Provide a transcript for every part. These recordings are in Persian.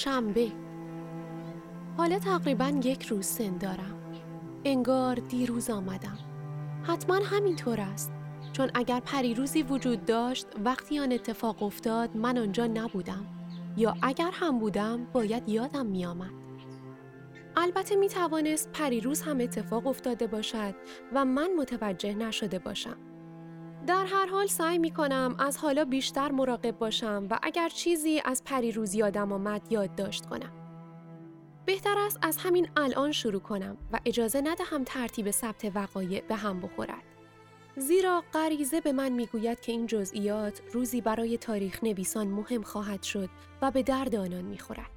شنبه حالا تقریبا یک روز سن دارم. انگار دیروز آمدم. حتما همینطور است. چون اگر پریروزی وجود داشت وقتی آن اتفاق افتاد من آنجا نبودم. یا اگر هم بودم باید یادم می آمد. البته می توانست پریروز هم اتفاق افتاده باشد و من متوجه نشده باشم. در هر حال سعی می کنم از حالا بیشتر مراقب باشم و اگر چیزی از پریروز یادم آمد یادداشت کنم. بهتر است از همین الان شروع کنم و اجازه ندهم ترتیب ثبت وقایع به هم بخورد. زیرا غریزه به من می‌گوید که این جزئیات روزی برای تاریخ نویسان مهم خواهد شد و به درد آنان می‌خورد.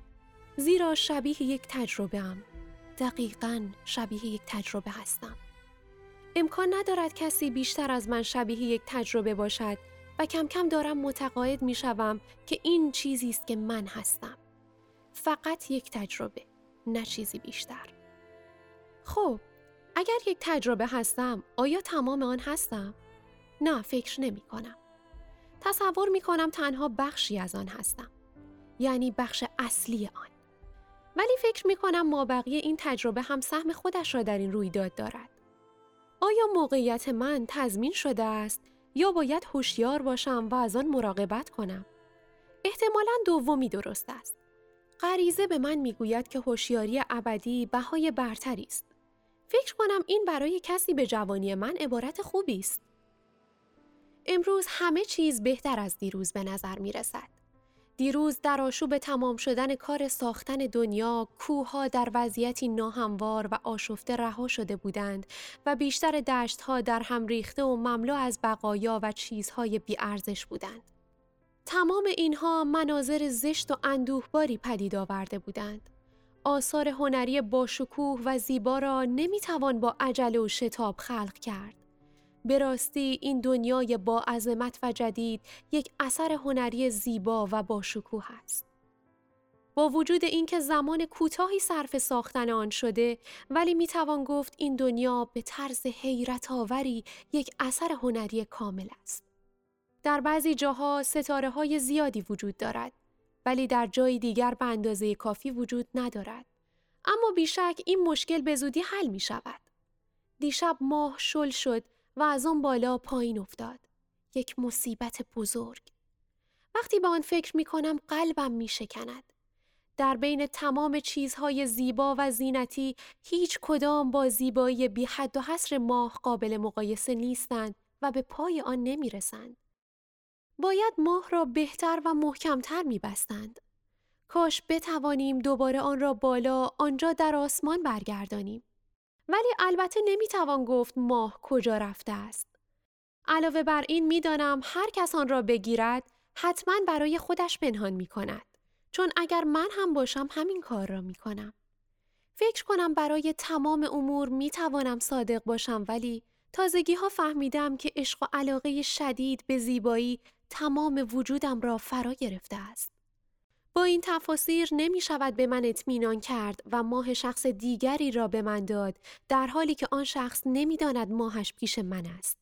زیرا شبیه یک تجربه هم. دقیقا شبیه یک تجربه هستم. امکان ندارد کسی بیشتر از من شبیه یک تجربه باشد و کم کم دارم متقاعد می شوم که این چیزی است که من هستم. فقط یک تجربه، نه چیزی بیشتر. خب، اگر یک تجربه هستم، آیا تمام آن هستم؟ نه، فکر نمی کنم. تصور می کنم تنها بخشی از آن هستم. یعنی بخش اصلی آن. ولی فکر می کنم مابقی این تجربه هم سهم خودش را در این رویداد دارد. آیا موقعیت من تضمین شده است یا باید هوشیار باشم و از آن مراقبت کنم؟ احتمالا دومی درست است. غریزه به من می‌گوید که هوشیاری ابدی بهای برتری است. فکر کنم این برای کسی به جوانی من عبارت خوبی است. امروز همه چیز بهتر از دیروز به نظر می رسد. دیروز در آشوب تمام شدن کار ساختن دنیا کوهها در وضعیتی ناهموار و آشفته رها شده بودند و بیشتر دشتها در هم ریخته و مملو از بقایا و چیزهای بیارزش بودند. تمام اینها مناظر زشت و اندوهباری پدید آورده بودند. آثار هنری باشکوه و زیبا را نمی‌توان با عجله و شتاب خلق کرد. به راستی این دنیای با عظمت و جدید یک اثر هنری زیبا و با شکوه است. با وجود اینکه زمان کوتاهی صرف ساختن آن شده ولی می توان گفت این دنیا به طرز حیرت آوری یک اثر هنری کامل است. در بعضی جاها ستاره های زیادی وجود دارد ولی در جای دیگر به اندازه کافی وجود ندارد. اما بیشک این مشکل به زودی حل می شود. دیشب ماه شل شد و از آن بالا پایین افتاد. یک مصیبت بزرگ. وقتی به آن فکر می کنم قلبم می شکند. در بین تمام چیزهای زیبا و زینتی هیچ کدام با زیبایی بی حد و حصر ماه قابل مقایسه نیستند و به پای آن نمی رسند. باید ماه را بهتر و محکمتر می بستند. کاش بتوانیم دوباره آن را بالا آنجا در آسمان برگردانیم. ولی البته نمی‌توان گفت ماه کجا رفته است. علاوه بر این می‌دانم هر کس آن را بگیرد حتما برای خودش پنهان می کند. چون اگر من هم باشم همین کار را می کنم. فکر کنم برای تمام امور می توانم صادق باشم ولی تازگی ها فهمیدم که عشق و علاقه شدید به زیبایی تمام وجودم را فرا گرفته است. با این تفاسیر نمی شود به من اطمینان کرد و ماه شخص دیگری را به من داد در حالی که آن شخص نمی‌داند ماهش پیش من است.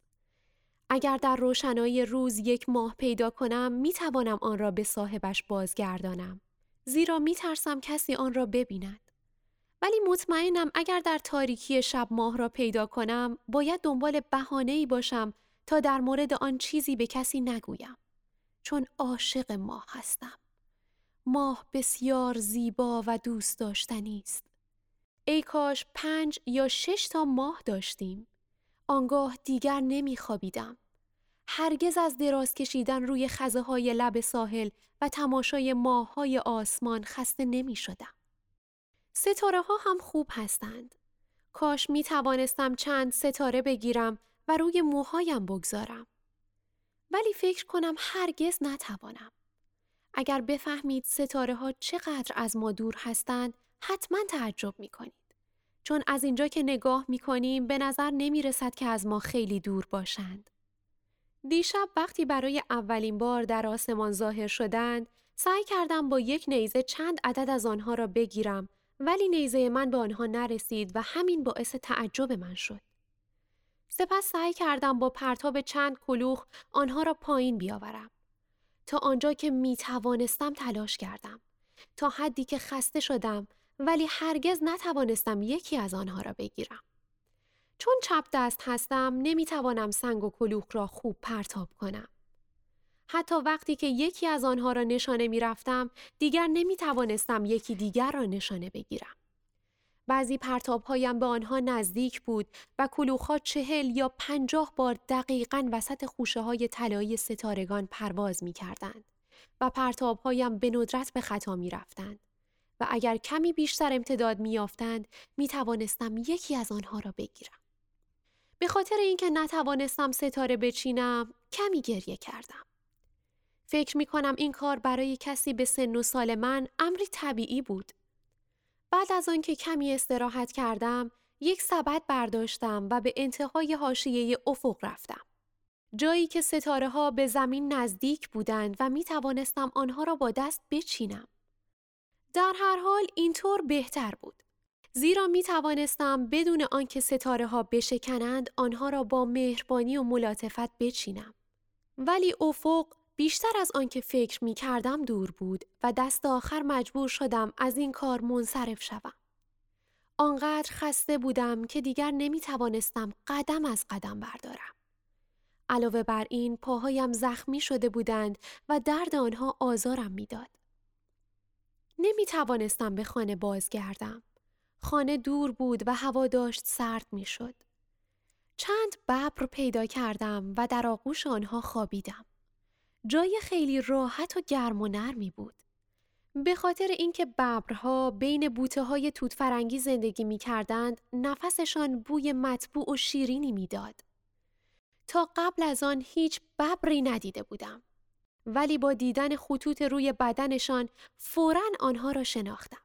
اگر در روشنایی روز یک ماه پیدا کنم می توانم آن را به صاحبش بازگردانم. زیرا می ترسم کسی آن را ببیند. ولی مطمئنم اگر در تاریکی شب ماه را پیدا کنم باید دنبال بهانه‌ای باشم تا در مورد آن چیزی به کسی نگویم. چون عاشق ماه هستم. ماه بسیار زیبا و دوست داشتنی است. ای کاش پنج یا شش تا ماه داشتیم. آنگاه دیگر نمیخوابیدم. هرگز از دراز کشیدن روی خزه های لب ساحل و تماشای ماه های آسمان خسته نمی شدم. ستاره ها هم خوب هستند. کاش می توانستم چند ستاره بگیرم و روی موهایم بگذارم. ولی فکر کنم هرگز نتوانم. اگر بفهمید ستاره ها چقدر از ما دور هستند، حتما تعجب می کنید. چون از اینجا که نگاه می کنیم به نظر نمی رسد که از ما خیلی دور باشند. دیشب وقتی برای اولین بار در آسمان ظاهر شدند، سعی کردم با یک نیزه چند عدد از آنها را بگیرم ولی نیزه من به آنها نرسید و همین باعث تعجب من شد. سپس سعی کردم با پرتاب چند کلوخ آنها را پایین بیاورم. تا آنجا که می توانستم تلاش کردم. تا حدی که خسته شدم ولی هرگز نتوانستم یکی از آنها را بگیرم. چون چپ دست هستم نمی توانم سنگ و کلوخ را خوب پرتاب کنم. حتی وقتی که یکی از آنها را نشانه می رفتم دیگر نمی توانستم یکی دیگر را نشانه بگیرم. بعضی پرتاب هایم به آنها نزدیک بود و کلوخها چهل یا پنجاه بار دقیقا وسط خوشه های طلایی ستارگان پرواز می کردند و پرتاب هایم به ندرت به خطا می رفتند. و اگر کمی بیشتر امتداد می یافتند می توانستم یکی از آنها را بگیرم. به خاطر اینکه نتوانستم ستاره بچینم کمی گریه کردم. فکر می کنم این کار برای کسی به سن و سال من امری طبیعی بود. بعد از آنکه کمی استراحت کردم، یک سبد برداشتم و به انتهای حاشیه افق رفتم. جایی که ستاره ها به زمین نزدیک بودند و می توانستم آنها را با دست بچینم. در هر حال اینطور بهتر بود. زیرا می توانستم بدون آنکه ستاره ها بشکنند آنها را با مهربانی و ملاتفت بچینم. ولی افق بیشتر از آنکه فکر می کردم دور بود و دست آخر مجبور شدم از این کار منصرف شوم. آنقدر خسته بودم که دیگر نمی توانستم قدم از قدم بردارم. علاوه بر این پاهایم زخمی شده بودند و درد آنها آزارم می‌داد. نمی توانستم به خانه بازگردم. خانه دور بود و هوا داشت سرد می شد. چند ببر پیدا کردم و در آغوش آنها خوابیدم. جای خیلی راحت و گرم و نرمی بود. به خاطر اینکه ببرها بین بوته های توت فرنگی زندگی می کردند، نفسشان بوی مطبوع و شیرینی می‌داد. تا قبل از آن هیچ ببری ندیده بودم. ولی با دیدن خطوط روی بدنشان فورا آنها را شناختم.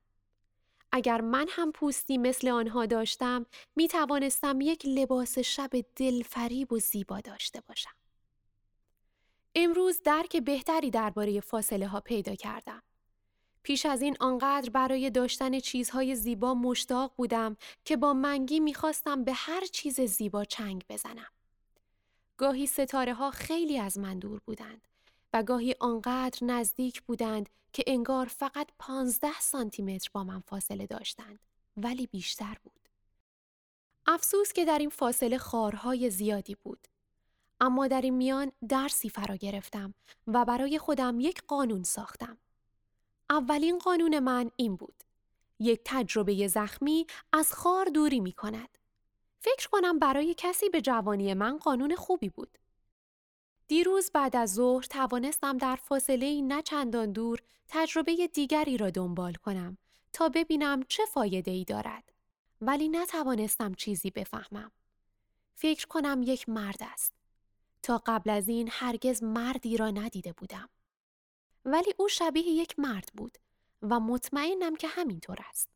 اگر من هم پوستی مثل آنها داشتم می توانستم یک لباس شب دلفریب و زیبا داشته باشم. امروز درک بهتری درباره فاصله ها پیدا کردم. پیش از این آنقدر برای داشتن چیزهای زیبا مشتاق بودم که با منگی می‌خواستم به هر چیز زیبا چنگ بزنم. گاهی ستاره ها خیلی از من دور بودند و گاهی آنقدر نزدیک بودند که انگار فقط پانزده سانتی متر با من فاصله داشتند ولی بیشتر بود. افسوس که در این فاصله خارهای زیادی بود. اما در این میان درسی فرا گرفتم و برای خودم یک قانون ساختم. اولین قانون من این بود. یک تجربه زخمی از خار دوری می کند. فکر کنم برای کسی به جوانی من قانون خوبی بود. دیروز بعد از ظهر توانستم در فاصله نه چندان دور تجربه دیگری را دنبال کنم تا ببینم چه فایده ای دارد. ولی نتوانستم چیزی بفهمم. فکر کنم یک مرد است. تا قبل از این هرگز مردی را ندیده بودم. ولی او شبیه یک مرد بود و مطمئنم که همینطور است.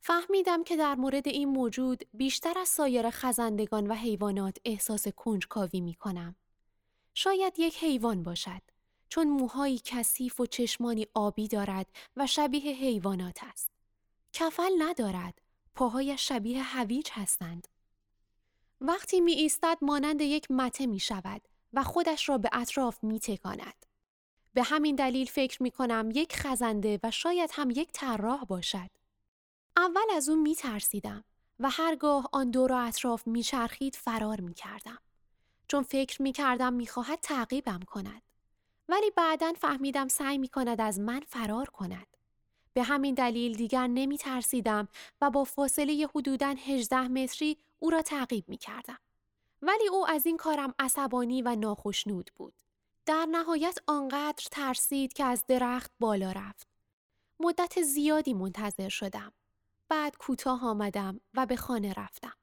فهمیدم که در مورد این موجود بیشتر از سایر خزندگان و حیوانات احساس کنجکاوی می کنم. شاید یک حیوان باشد چون موهایی کثیف و چشمانی آبی دارد و شبیه حیوانات است. کفل ندارد، پاهایش شبیه هویج هستند. وقتی می ایستد مانند یک مته می شود و خودش را به اطراف می تکاند. به همین دلیل فکر می کنم یک خزنده و شاید هم یک طراح باشد. اول از او می ترسیدم و هرگاه آن دور و اطراف می چرخید فرار می کردم. چون فکر می کردم می خواهد تعقیبم کند. ولی بعدا فهمیدم سعی می کند از من فرار کند. به همین دلیل دیگر نمی ترسیدم و با فاصله حدوداً 18 متری او را تعقیب می کردم. ولی او از این کارم عصبانی و ناخشنود بود. در نهایت آنقدر ترسید که از درخت بالا رفت. مدت زیادی منتظر شدم. بعد کوتاه آمدم و به خانه رفتم.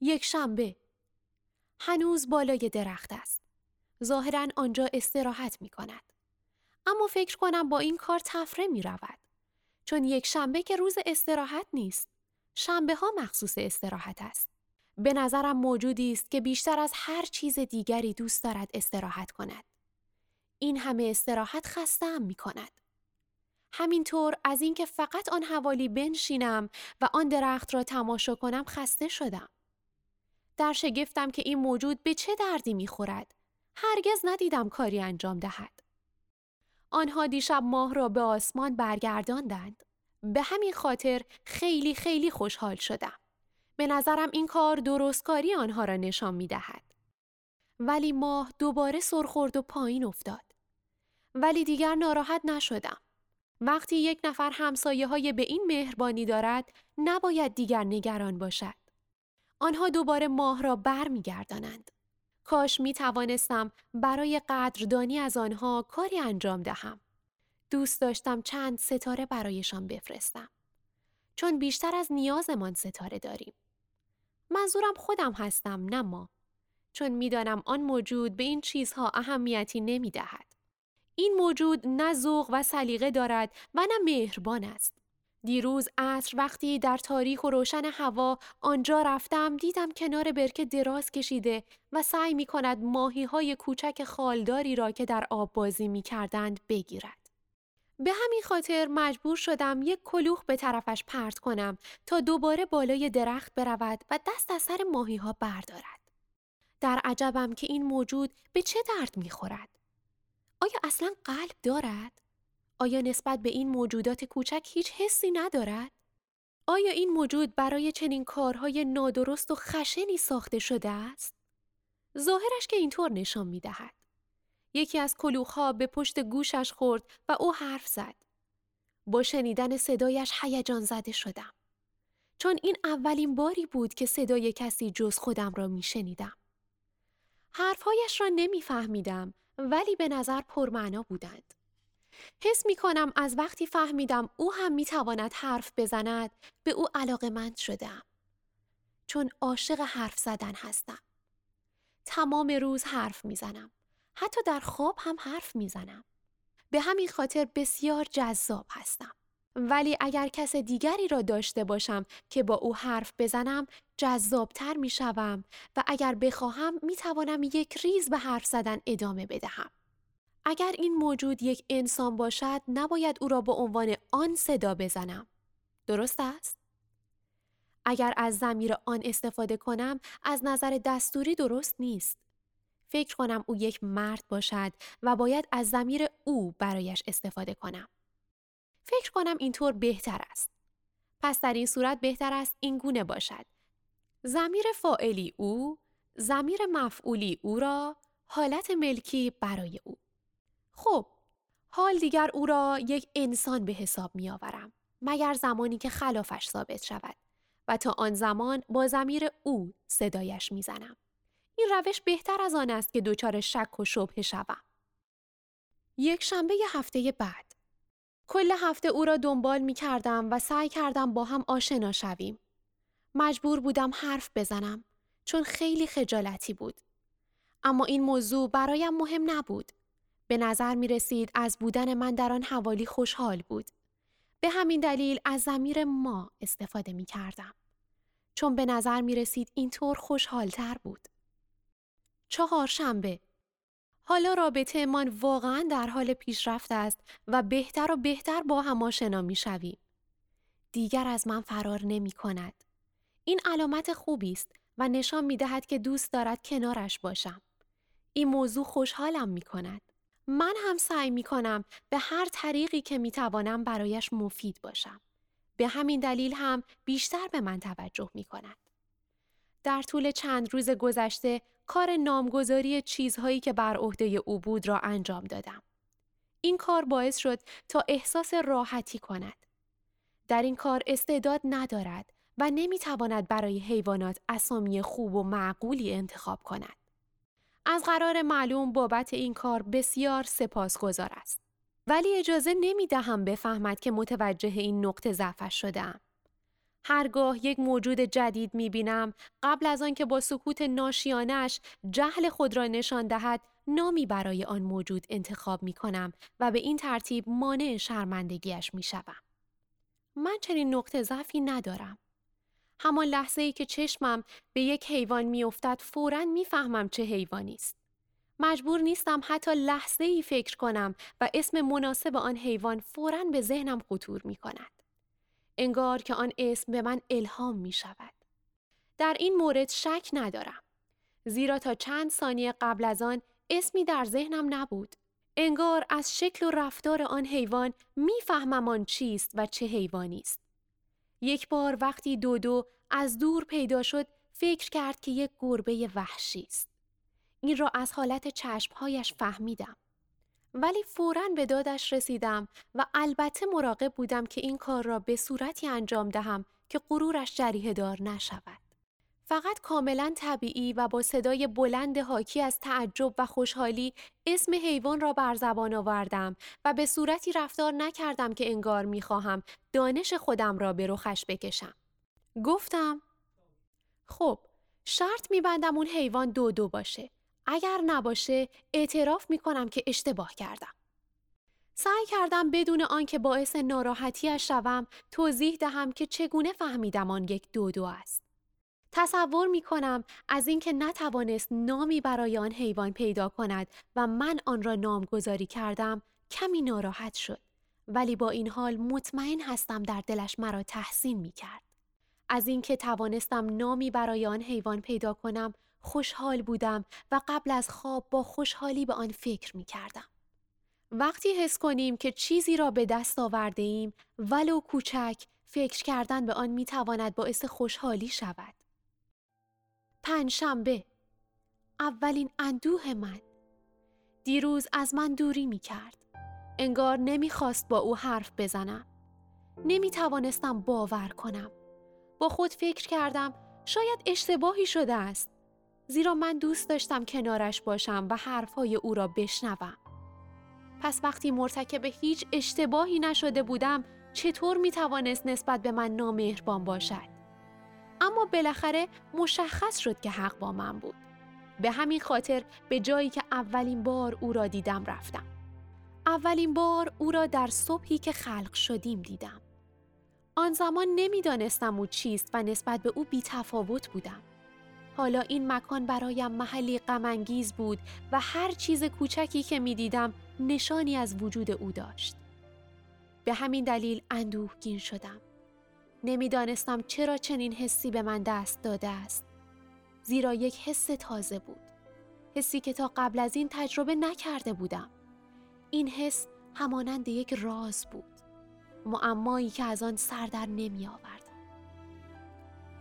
یک شنبه هنوز بالای درخت است. ظاهرا آنجا استراحت می کند. اما فکر کنم با این کار تفره می رود. چون یک شنبه که روز استراحت نیست. شنبه ها مخصوص استراحت است. به نظرم موجودی است که بیشتر از هر چیز دیگری دوست دارد استراحت کند. این همه استراحت خستم می کند. همینطور از اینکه فقط آن حوالی بنشینم و آن درخت را تماشا کنم خسته شدم. در شگفتم که این موجود به چه دردی می‌خورد. هرگز ندیدم کاری انجام دهد. آنها دیشب ماه را به آسمان برگرداندند. به همین خاطر خیلی خیلی خوشحال شدم. به نظرم این کار درستکاری آنها را نشان می دهد. ولی ماه دوباره سرخورد و پایین افتاد. ولی دیگر ناراحت نشدم. وقتی یک نفر همسایه های به این مهربانی دارد نباید دیگر نگران باشد. آنها دوباره ماه را بر می گردانند. کاش می توانستم برای قدردانی از آنها کاری انجام دهم. دوست داشتم چند ستاره برایشان بفرستم. چون بیشتر از نیازمان ستاره داریم. منظورم خودم هستم نه ما. چون می‌دانم آن موجود به این چیزها اهمیتی نمی دهد. این موجود نه ذوق و سلیقه دارد و نه مهربان است. دیروز عصر وقتی در تاریخ و روشن هوا آنجا رفتم دیدم کنار برکه دراز کشیده و سعی می کند ماهی های کوچک خالداری را که در آب بازی می کردند بگیرد. به همین خاطر مجبور شدم یک کلوخ به طرفش پرت کنم تا دوباره بالای درخت برود و دست از سر ماهی ها بردارد. در عجبم که این موجود به چه درد می خورد؟ آیا اصلا قلب دارد؟ آیا نسبت به این موجودات کوچک هیچ حسی ندارد؟ آیا این موجود برای چنین کارهای نادرست و خشنی ساخته شده است؟ ظاهرش که اینطور نشان می دهد. یکی از کلوخها به پشت گوشش خورد و او حرف زد. با شنیدن صدایش هیجان زده شدم. چون این اولین باری بود که صدای کسی جز خودم را می شنیدم. حرفهایش را نمیفهمیدم ولی به نظر پرمعنا بودند. حس می کنم از وقتی فهمیدم او هم می تواند حرف بزند به او علاقه مند شدم. چون عاشق حرف زدن هستم. تمام روز حرف می‌زنم. حتی در خواب هم حرف می‌زنم. به همین خاطر بسیار جذاب هستم. ولی اگر کس دیگری را داشته باشم که با او حرف بزنم جذابتر می شوم و اگر بخواهم می توانم یک ریز به حرف زدن ادامه بدهم. اگر این موجود یک انسان باشد نباید او را به عنوان آن صدا بزنم. درست است؟ اگر از زمیر آن استفاده کنم از نظر دستوری درست نیست. فکر کنم او یک مرد باشد و باید از زمیر او برایش استفاده کنم. فکر کنم اینطور بهتر است. پس در این صورت بهتر است این گونه باشد. زمیر فائلی او، زمیر مفعولی او را، حالت ملکی برای او. خب حال دیگر او را یک انسان به حساب می آورم مگر زمانی که خلافش ثابت شود و تا آن زمان با زمیر او صدایش می‌زنم. روش بهتر از آن است که دچار شک و شبه شوم. یک شنبه ی هفته بعد کل هفته او را دنبال می کردم و سعی کردم با هم آشنا شویم. مجبور بودم حرف بزنم چون خیلی خجالتی بود. اما این موضوع برایم مهم نبود. به نظر می رسید از بودن من در آن حوالی خوشحال بود. به همین دلیل از زمیر ما استفاده می کردم. چون به نظر می رسید اینطور خوشحالتر بود. چهار شنبه حالا رابطه من واقعا در حال پیشرفت است و بهتر و بهتر با هم آشنا می شویم. دیگر از من فرار نمی کند. این علامت خوبی است و نشان می دهد که دوست دارد کنارش باشم. این موضوع خوشحالم می کند. من هم سعی می کنم به هر طریقی که می توانم برایش مفید باشم. به همین دلیل هم بیشتر به من توجه می کند. در طول چند روز گذشته کار نامگذاری چیزهایی که بر عهده او بود را انجام دادم. این کار باعث شد تا احساس راحتی کند. در این کار استعداد ندارد و نمی‌تواند برای حیوانات اسامی خوب و معقولی انتخاب کند. از قرار معلوم بابت این کار بسیار سپاسگزار است. ولی اجازه نمی دهم بفهمد که متوجه این نقطه ضعفش شدم. هرگاه یک موجود جدید می بینم قبل از آنکه با سکوت ناشیانش جهل خود را نشان دهد نامی برای آن موجود انتخاب می کنم و به این ترتیب مانع شرمندگیش می شدم. من چنین نقطه ضعفی ندارم. همان لحظه ای که چشمم به یک حیوان میافتد فوراً می‌فهمم چه حیوانی است. مجبور نیستم حتی لحظه ای فکر کنم و اسم مناسب آن حیوان فوراً به ذهنم خطور می کند. انگار که آن اسم به من الهام می شود. در این مورد شک ندارم. زیرا تا چند ثانیه قبل از آن اسمی در ذهنم نبود. انگار از شکل و رفتار آن حیوان می‌فهمم آن چیست و چه حیوانی است. یک بار وقتی دودو از دور پیدا شد فکر کرد که یک گربه وحشی است. این را از حالت چشمهایش فهمیدم. ولی فوراً به دادش رسیدم و البته مراقب بودم که این کار را به صورتی انجام دهم که غرورش جریه دار نشود. فقط کاملا طبیعی و با صدای بلند حاکی از تعجب و خوشحالی اسم حیوان را بر زبان آوردم و به صورتی رفتار نکردم که انگار می‌خواهم دانش خودم را به رخش بکشم. گفتم خب شرط میبندم اون حیوان دو دو باشه. اگر نباشه اعتراف می‌کنم که اشتباه کردم. سعی کردم بدون آنکه باعث ناراحتیش شوم توضیح دهم که چگونه فهمیدم آن یک دودو است. تصور می کنم از اینکه نتوانست نامی برای آن حیوان پیدا کند و من آن را نامگذاری کردم کمی ناراحت شد ولی با این حال مطمئن هستم در دلش مرا تحسین می کرد. از اینکه توانستم نامی برای آن حیوان پیدا کنم خوشحال بودم و قبل از خواب با خوشحالی به آن فکر می کردم. وقتی حس کنیم که چیزی را به دست آورده ایم ولو کوچک فکر کردن به آن می تواند باعث خوشحالی شود. پنجشنبه اولین اندوه من دیروز از من دوری می کرد. انگار نمی‌خواست با او حرف بزنم. نمی توانستم باور کنم. با خود فکر کردم شاید اشتباهی شده است. زیرا من دوست داشتم کنارش باشم و حرفهای او را بشنوم. پس وقتی مرتکب هیچ اشتباهی نشده بودم چطور می توانست نسبت به من نامهربان باشد؟ اما بالاخره مشخص شد که حق با من بود. به همین خاطر به جایی که اولین بار او را دیدم رفتم. اولین بار او را در صبحی که خلق شدیم دیدم. آن زمان نمی‌دانستم او چیست و نسبت به او بی تفاوت بودم. حالا این مکان برایم محلی غمانگیز بود و هر چیز کوچکی که می دیدم نشانی از وجود او داشت. به همین دلیل اندوهگین شدم. نمی‌دانستم چرا چنین حسی به من دست داده است. زیرا یک حس تازه بود. حسی که تا قبل از این تجربه نکرده بودم. این حس همانند یک راز بود. معمایی که از آن سر در نمی آوردم.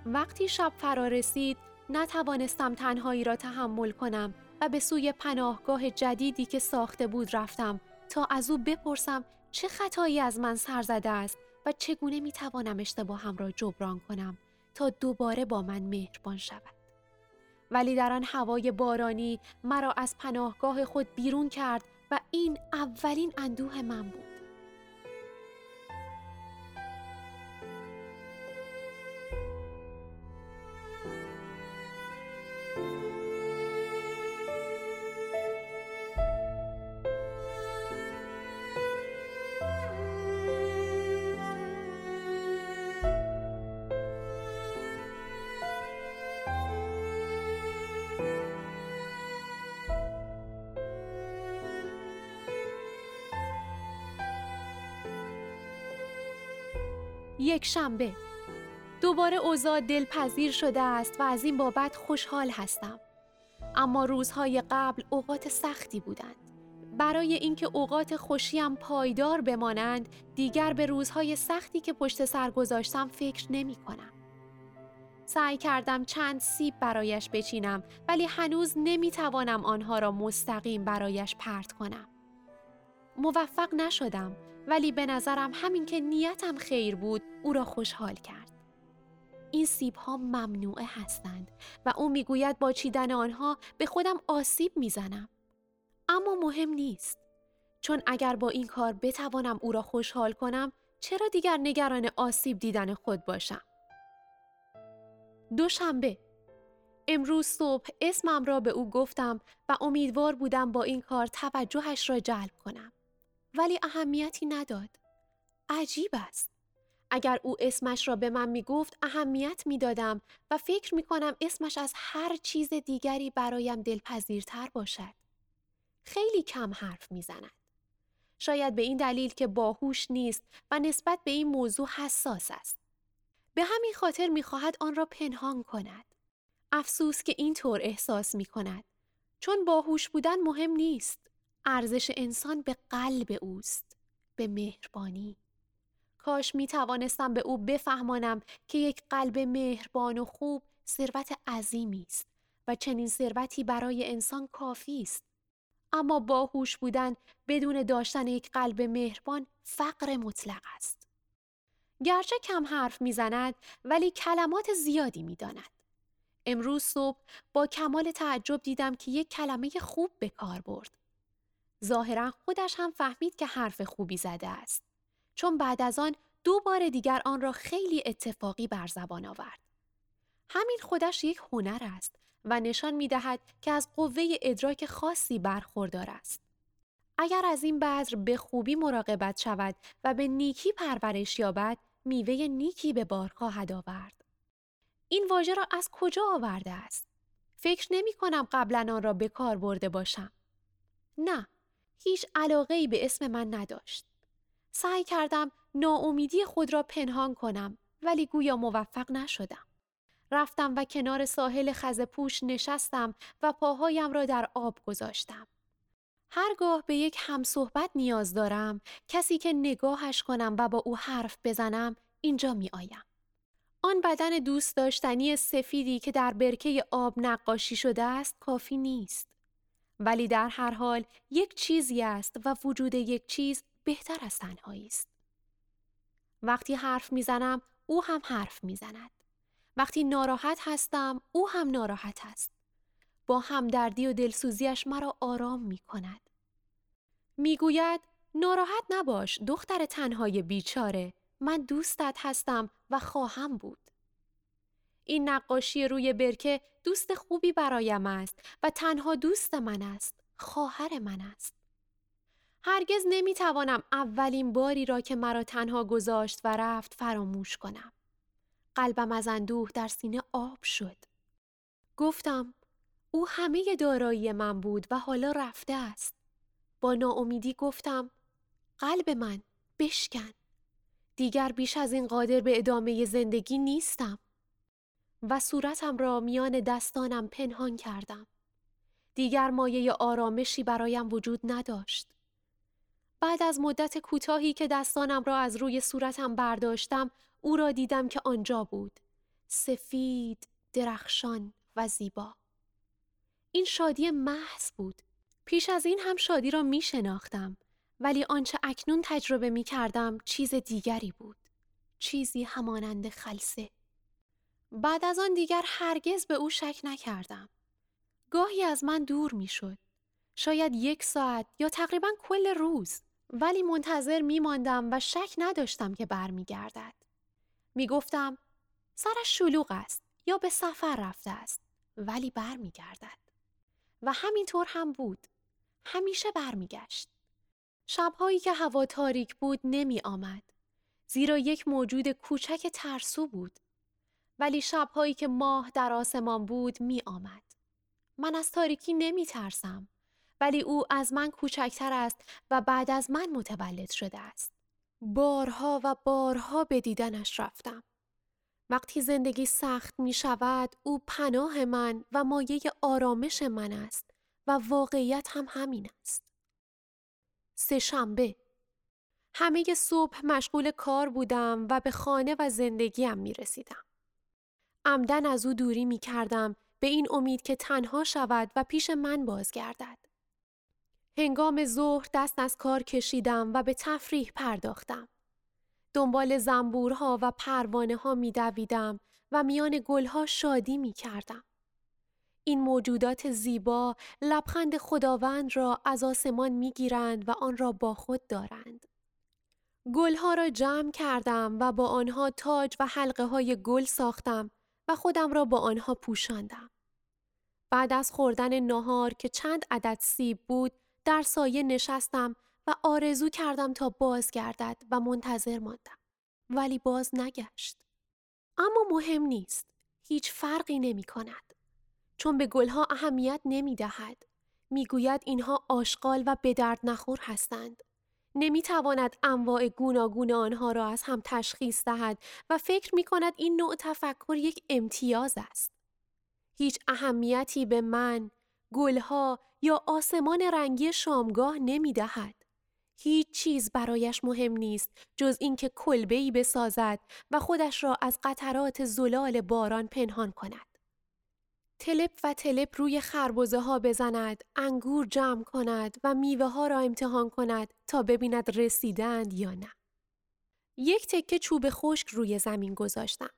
وقتی شب فرا رسید نتوانستم تنهایی را تحمل کنم و به سوی پناهگاه جدیدی که ساخته بود رفتم تا از او بپرسم چه خطایی از من سر زده است و چگونه می توانم اشتباهم را جبران کنم تا دوباره با من مهربان شود. ولی در آن هوای بارانی مرا از پناهگاه خود بیرون کرد و این اولین اندوه من بود. یک شنبه دوباره اوضاع دلپذیر شده است و از این بابت خوشحال هستم. اما روزهای قبل اوقات سختی بودند. برای اینکه اوقات خوشیم پایدار بمانند دیگر به روزهای سختی که پشت سر گذاشتم فکر نمی کنم. سعی کردم چند سیب برایش بچینم ولی هنوز نمی توانم آنها را مستقیم برایش پرت کنم. موفق نشدم ولی به نظرم همین که نیتم خیر بود او را خوشحال کرد. این سیب ها ممنوعه هستند و او می‌گوید با چیدن آنها به خودم آسیب می‌زنم. اما مهم نیست. چون اگر با این کار بتوانم او را خوشحال کنم چرا دیگر نگران آسیب دیدن خود باشم؟ دوشنبه امروز صبح اسمم را به او گفتم و امیدوار بودم با این کار توجهش را جلب کنم. ولی اهمیتی نداد. عجیب است. اگر او اسمش را به من می گفت اهمیت می دادم و فکر می کنم اسمش از هر چیز دیگری برایم دلپذیرتر باشد. خیلی کم حرف می زند. شاید به این دلیل که باهوش نیست و نسبت به این موضوع حساس است. به همین خاطر می خواهد آن را پنهان کند. افسوس که اینطور احساس می کند. چون باهوش بودن مهم نیست. ارزش انسان به قلب اوست. به مهربانی. کاش می توانستم به او بفهمانم که یک قلب مهربان و خوب ثروت عظیمی است و چنین ثروتی برای انسان کافی است. اما باهوش بودن بدون داشتن یک قلب مهربان فقر مطلق است. گرچه کم حرف می‌زند ولی کلمات زیادی می‌داند. امروز صبح با کمال تعجب دیدم که یک کلمه خوب به کار برد. ظاهرا خودش هم فهمید که حرف خوبی زده است. چون بعد از آن دو بار دیگر آن را خیلی اتفاقی بر زبان آورد. همین خودش یک هنر است و نشان می دهد که از قوه ادراک خاصی برخوردار است. اگر از این بذر به خوبی مراقبت شود و به نیکی پرورش یابد، میوه نیکی به بار خواهد آورد. این واژه را از کجا آورده است؟ فکر نمی کنم قبلا آن را به کار برده باشم. نه، هیچ علاقه ای به اسم من نداشت. سعی کردم ناامیدی خود را پنهان کنم ولی گویا موفق نشدم. رفتم و کنار ساحل پوش نشستم و پاهایم را در آب گذاشتم. هرگاه به یک همصحبت نیاز دارم کسی که نگاهش کنم و با او حرف بزنم اینجا می آیم. آن بدن دوست داشتنی سفیدی که در برکه آب نقاشی شده است کافی نیست. ولی در هر حال یک چیزی است و وجود یک چیز بهتر از تنهایی است. وقتی حرف می‌زنم او هم حرف می‌زند. وقتی ناراحت هستم او هم ناراحت است. با همدردی و دلسوزیش مرا آرام می کند. می گوید ناراحت نباش دختر تنهای بیچاره من دوستت هستم و خواهم بود. این نقاشی روی برکه دوست خوبی برایم است و تنها دوست من است خواهر من است. هرگز نمی توانم اولین باری را که مرا تنها گذاشت و رفت فراموش کنم. قلبم از اندوه در سینه آب شد. گفتم او همه دارایی من بود و حالا رفته است. با ناامیدی گفتم قلب من بشکن. دیگر بیش از این قادر به ادامه زندگی نیستم. و صورتم را میان دستانم پنهان کردم. دیگر مایه آرامشی برایم وجود نداشت. بعد از مدت کوتاهی که دستانم را از روی صورتم برداشتم او را دیدم که آنجا بود. سفید درخشان و زیبا. این شادی محض بود. پیش از این هم شادی را می شناختم ولی آنچه اکنون تجربه می کردم چیز دیگری بود. چیزی همانند خلصه بعد از آن دیگر هرگز به او شک نکردم گاهی از من دور می شد شاید یک ساعت یا تقریبا کل روز ولی منتظر می ماندم و شک نداشتم که برمیگردد. می گفتم سرش شلوغ است یا به سفر رفته است ولی برمیگردد. و همینطور هم بود. همیشه برمیگشت. شبهایی که هوا تاریک بود نمی آمد. زیرا یک موجود کوچک ترسو بود. ولی شبهایی که ماه در آسمان بود می آمد. من از تاریکی نمی ترسم. ولی او از من کوچکتر است و بعد از من متولد شده است. بارها و بارها به دیدنش رفتم. وقتی زندگی سخت می شود او پناه من و مایه آرامش من است و واقعیت هم همین است. سه شنبه همه صبح مشغول کار بودم و به خانه و زندگیم می رسیدم. عمدن از او دوری می کردم به این امید که تنها شود و پیش من بازگردد. هنگام ظهر دست از کار کشیدم و به تفریح پرداختم. دنبال زنبورها و پروانه ها می دویدم و میان گلها شادی می کردم. این موجودات زیبا لبخند خداوند را از آسمان می گیرند و آن را با خود دارند. گلها را جمع کردم و با آنها تاج و حلقه های گل ساختم و خودم را با آنها پوشاندم. بعد از خوردن نهار که چند عدد سیب بود در سایه نشستم و آرزو کردم تا باز گردد و منتظر ماندم. ولی باز نگشت. اما مهم نیست. هیچ فرقی نمی کند. چون به گلها اهمیت نمی دهد. می گوید اینها آشغال و به نخور هستند. نمی تواند انواع گوناگون آنها را از هم تشخیص دهد و فکر می کند این نوع تفکر یک امتیاز است. هیچ اهمیتی به من، گلها یا آسمان رنگی شامگاه نمی دهد. هیچ چیز برایش مهم نیست جز اینکه کلبه‌ای بسازد و خودش را از قطرات زلال باران پنهان کند. تلپ و تلپ روی خربزه ها بزند، انگور جمع کند و میوه ها را امتحان کند تا ببیند رسیدند یا نه. یک تکه چوب خشک روی زمین گذاشتم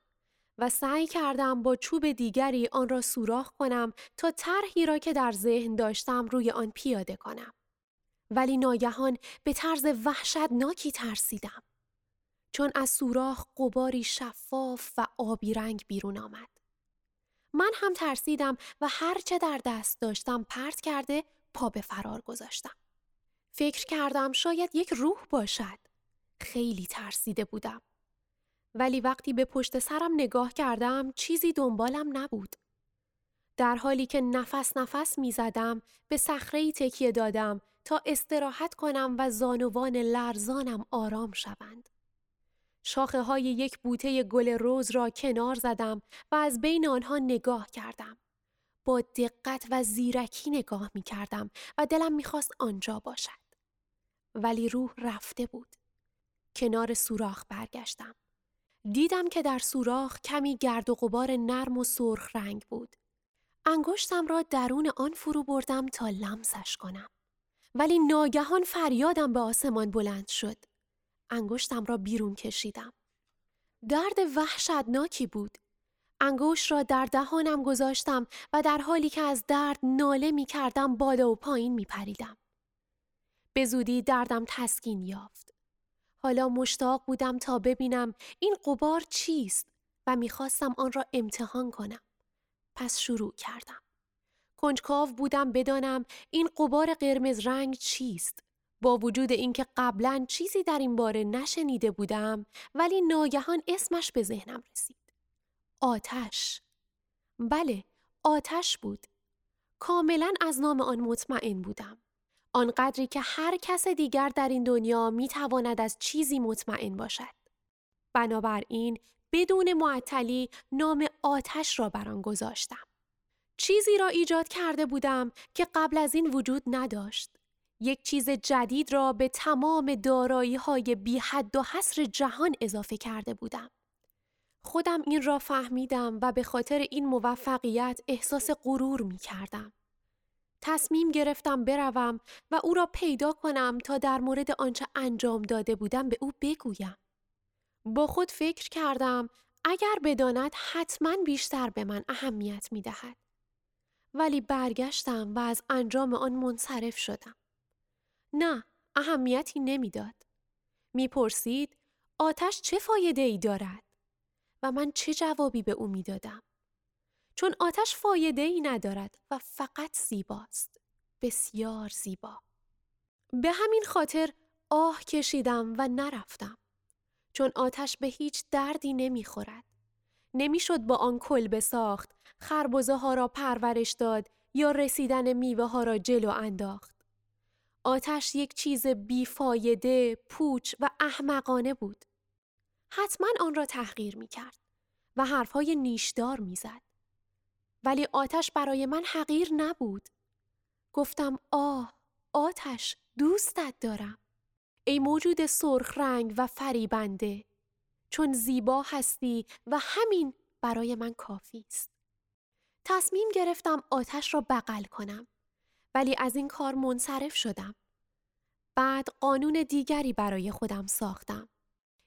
و سعی کردم با چوب دیگری آن را سوراخ کنم تا طرحی را که در ذهن داشتم روی آن پیاده کنم. ولی ناگهان به طرز وحشتناکی ترسیدم. چون از سوراخ قباری شفاف و آبی رنگ بیرون آمد. من هم ترسیدم و هرچه در دست داشتم پرت کرده پا به فرار گذاشتم. فکر کردم شاید یک روح باشد. خیلی ترسیده بودم. ولی وقتی به پشت سرم نگاه کردم چیزی دنبالم نبود. در حالی که نفس نفس می زدم به صخره تکیه دادم تا استراحت کنم و زانوان لرزانم آرام شوند. شاخه های یک بوته گل روز را کنار زدم و از بین آنها نگاه کردم. با دقت و زیرکی نگاه می کردم و دلم می‌خواست آنجا باشد. ولی روح رفته بود. کنار سوراخ برگشتم. دیدم که در سوراخ کمی گرد و غبار نرم و سرخ رنگ بود. انگشتم را درون آن فرو بردم تا لمسش کنم. ولی ناگهان فریادم به آسمان بلند شد. انگشتم را بیرون کشیدم. درد وحشتناکی بود. انگشت را در دهانم گذاشتم و در حالی که از درد ناله می کردم بالا و پایین می پریدم. به زودی دردم تسکین یافت. حالا مشتاق بودم تا ببینم این قبار چیست و می‌خواستم آن را امتحان کنم. پس شروع کردم. کنجکاو بودم بدانم این قبار قرمز رنگ چیست. با وجود اینکه قبلا چیزی در این باره نشنیده بودم ولی ناگهان اسمش به ذهنم رسید. آتش. بله، آتش بود. کاملا از نام آن مطمئن بودم. آنقدری که هر کس دیگر در این دنیا می تواند از چیزی مطمئن باشد. بنابراین بدون معطلی نام آتش را بر آن گذاشتم. چیزی را ایجاد کرده بودم که قبل از این وجود نداشت. یک چیز جدید را به تمام دارایی های بی حد و حصر جهان اضافه کرده بودم. خودم این را فهمیدم و به خاطر این موفقیت احساس غرور می کردم. تصمیم گرفتم بروم و او را پیدا کنم تا در مورد آنچه انجام داده بودم به او بگویم. با خود فکر کردم اگر بداند حتما بیشتر به من اهمیت می دهد. ولی برگشتم و از انجام آن منصرف شدم. نه، اهمیتی نمی‌داد. می‌پرسید آتش چه فایده ای دارد؟ و من چه جوابی به او می‌دادم؟ چون آتش فایده ای ندارد و فقط زیباست. بسیار زیبا. به همین خاطر آه کشیدم و نرفتم. چون آتش به هیچ دردی نمی‌خورد. نمی‌شد با آن کلبه ساخت، خربزه ها را پرورش داد یا رسیدن میوه ها را جلو انداخت. آتش یک چیز بیفایده، پوچ و احمقانه بود. حتما آن را تحقیر می کرد و حرفهای نیشدار می زد. ولی آتش برای من حقیر نبود. گفتم آه آتش دوستت دارم. ای موجود سرخ رنگ و فریبنده چون زیبا هستی و همین برای من کافی است. تصمیم گرفتم آتش را بغل کنم ولی از این کار منصرف شدم. بعد قانون دیگری برای خودم ساختم.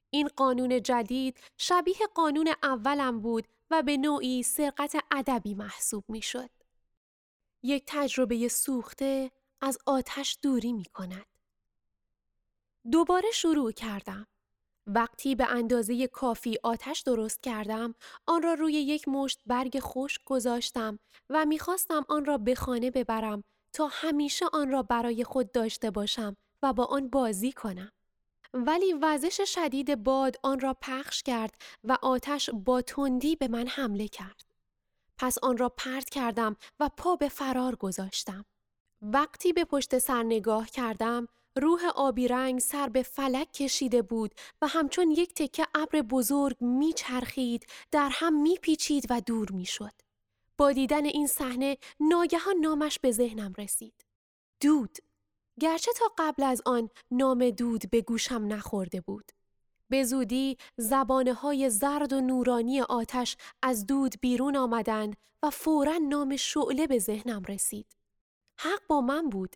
این قانون جدید شبیه قانون اولم بود و به نوعی سرقت ادبی محسوب می شد. یک تجربه سوخته از آتش دوری می کند. دوباره شروع کردم. وقتی به اندازه کافی آتش درست کردم، آن را روی یک مشت برگ خشک گذاشتم و می‌خواستم آن را به خانه ببرم تا همیشه آن را برای خود داشته باشم و با آن بازی کنم. ولی وزش شدید باد آن را پخش کرد و آتش با تندی به من حمله کرد. پس آن را پرت کردم و پا به فرار گذاشتم. وقتی به پشت سر نگاه کردم، روح آبی رنگ سر به فلک کشیده بود و همچون یک تکه ابر بزرگ میچرخید، در هم میپیچید و دور می‌شد. با دیدن این صحنه ناگهان نامش به ذهنم رسید. دود گرچه تا قبل از آن نام دود به گوشم نخورده بود. به زودی زبانه های زرد و نورانی آتش از دود بیرون آمدند و فورا نام شعله به ذهنم رسید. حق با من بود.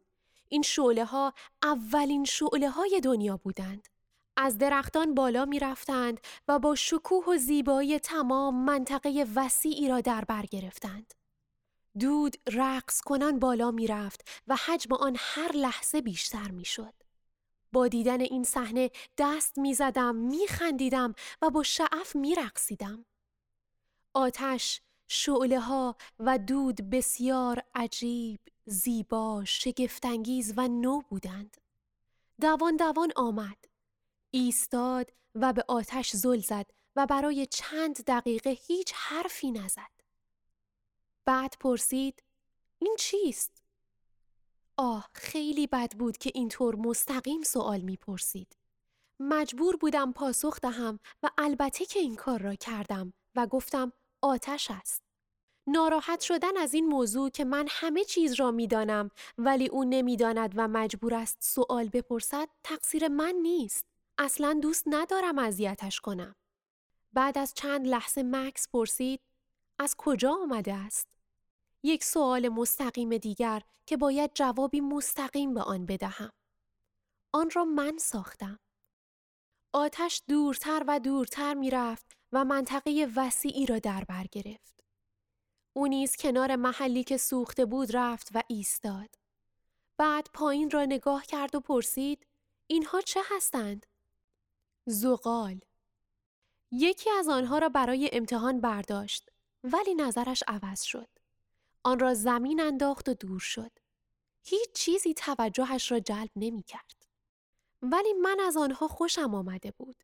این شعله ها اولین شعله های دنیا بودند. از درختان بالا می رفتند و با شکوه و زیبایی تمام منطقه وسیعی را در بر گرفتند. دود رقص کنان بالا می رفت و حجم آن هر لحظه بیشتر می شد. با دیدن این صحنه دست می زدم، می خندیدم و با شعف می رقصیدم. آتش، شعله ها و دود بسیار عجیب، زیبا، شگفتانگیز و نو بودند. دوان دوان آمد. ایستاد و به آتش زل زد و برای چند دقیقه هیچ حرفی نزد. بعد پرسید این چیست؟ آه خیلی بد بود که اینطور مستقیم سوال می‌پرسید. مجبور بودم پاسخ دهم و البته که این کار را کردم و گفتم آتش است. ناراحت شدن از این موضوع که من همه چیز را می‌دانم ولی او نمی‌داند و مجبور است سوال بپرسد تقصیر من نیست. اصلا دوست ندارم اذیتش کنم. بعد از چند لحظه مکس پرسید از کجا آمده است؟ یک سوال مستقیم دیگر که باید جوابی مستقیم به آن بدهم. آن را من ساختم. آتش دورتر و دورتر می رفت و منطقه وسیعی را در بر گرفت. او نیز کنار محلی که سوخته بود رفت و ایستاد. بعد پایین را نگاه کرد و پرسید اینها چه هستند؟ زغال. یکی از آنها را برای امتحان برداشت ولی نظرش عوض شد. آن را زمین انداخت و دور شد. هیچ چیزی توجهش را جلب نمی کرد. ولی من از آنها خوشم آمده بود.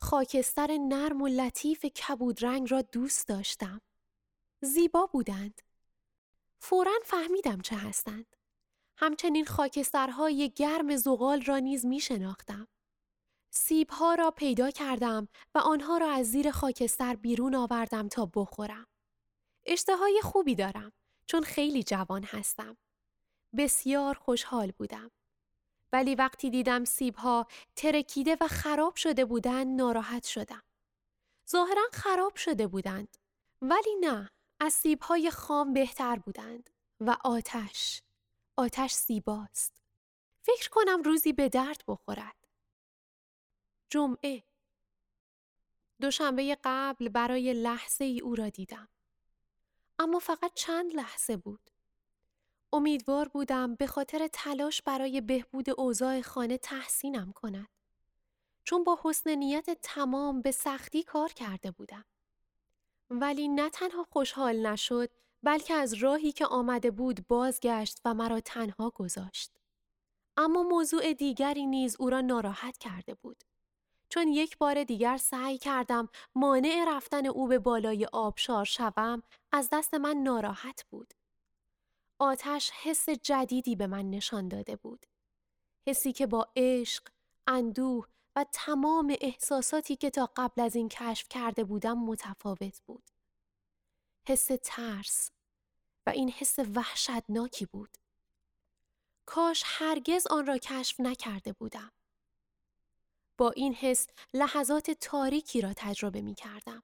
خاکستر نرم و لطیف کبود رنگ را دوست داشتم. زیبا بودند. فورا فهمیدم چه هستند. همچنین خاکسترهای گرم زغال را نیز می شناختم. سیبها را پیدا کردم و آنها را از زیر خاکستر بیرون آوردم تا بخورم. اشتهای خوبی دارم چون خیلی جوان هستم. بسیار خوشحال بودم. ولی وقتی دیدم سیبها ترکیده و خراب شده بودند ناراحت شدم. ظاهرا خراب شده بودند. ولی نه از سیبهای خام بهتر بودند و آتش آتش سیباست. فکر کنم روزی به درد بخورد. جمعه دوشنبه قبل برای لحظه ای او را دیدم. اما فقط چند لحظه بود. امیدوار بودم به خاطر تلاش برای بهبود اوضاع خانه تحسینم کند. چون با حسن نیت تمام به سختی کار کرده بودم. ولی نه تنها خوشحال نشد بلکه از راهی که آمده بود بازگشت و مرا تنها گذاشت. اما موضوع دیگری نیز او را ناراحت کرده بود. چون یک بار دیگر سعی کردم مانع رفتن او به بالای آبشار شوم از دست من ناراحت بود. آتش حس جدیدی به من نشان داده بود. حسی که با عشق، اندوه و تمام احساساتی که تا قبل از این کشف کرده بودم متفاوت بود. حس ترس و این حس وحشتناکی بود. کاش هرگز آن را کشف نکرده بودم. با این حس لحظات تاریکی را تجربه می کردم.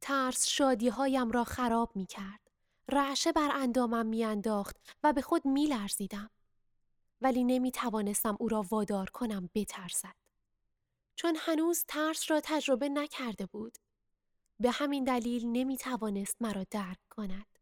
ترس شادی هایم را خراب می کرد. رعشه بر اندامم میانداخت و به خود میلرزیدم. ولی نمی توانستم او را وادار کنم بترسد. چون هنوز ترس را تجربه نکرده بود. به همین دلیل نمی توانست مرا درک کند.